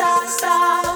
star, star.